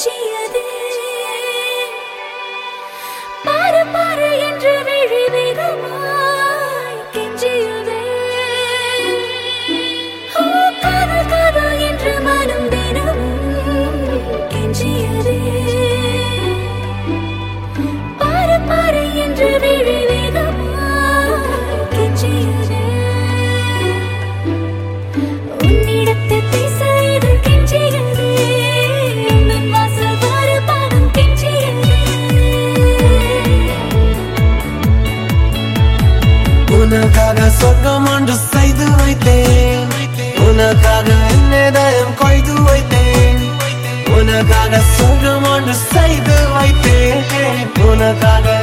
மிஞ்சியது பாரு பாரு என்று விழி வேகமாய் கெஞ்சியது. ஓ காதல் காதல் என்று மனம் தினமும் கெஞ்சியது. பாரு பாரு சொர்க்கம் ஒன்று செய்து வைத்தேன். உனக்காக என்னதயம் கொய்து வைத்தேன். உனக்காக சொர்க்கம் ஒன்று செய்து வைத்தேன். உனக்காக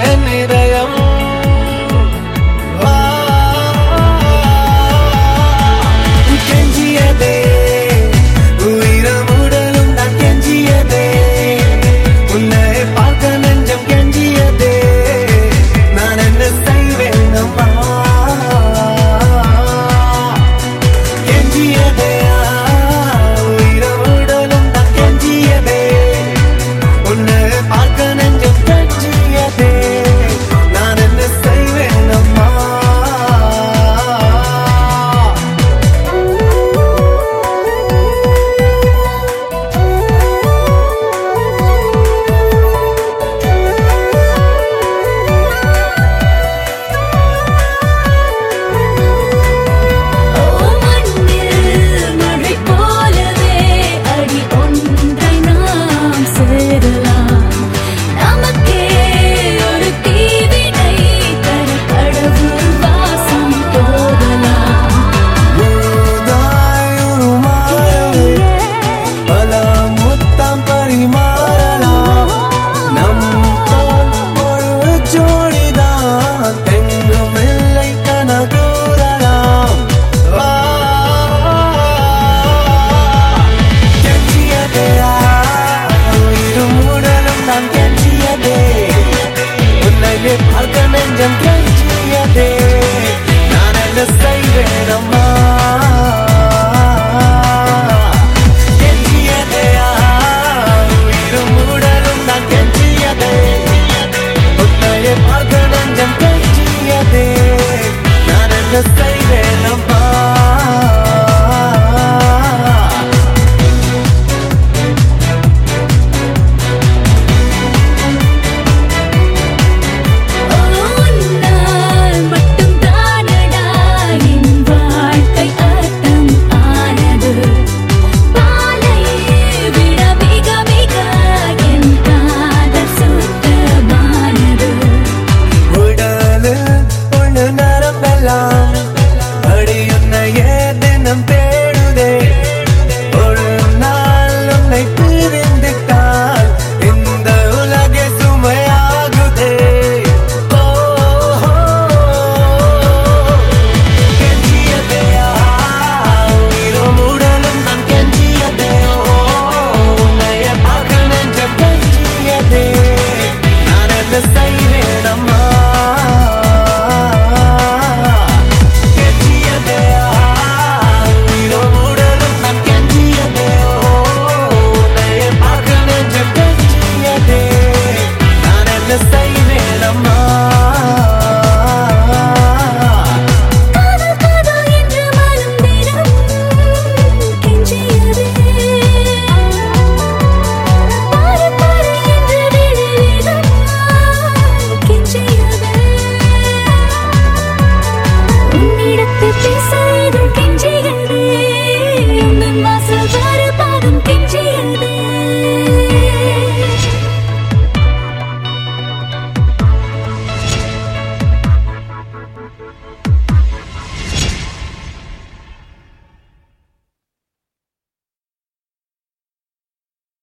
the same